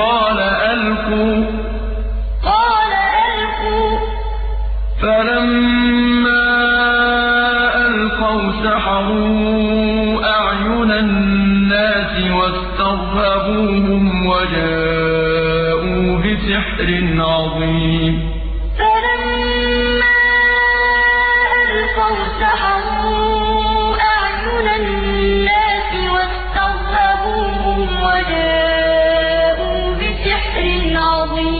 قَالَ أَلْقُوا ۖ. فَلَمَّا أَلْقَوْا سَحَرُوا أَعْيُنَ النَّاسِ وَاسْتَرْهَبُوهُمْ وَجَاءُوا بِسِحْرٍ عَظِيمٍ. فَلَمَّا أَلْقَوْا سَحَرُوا all we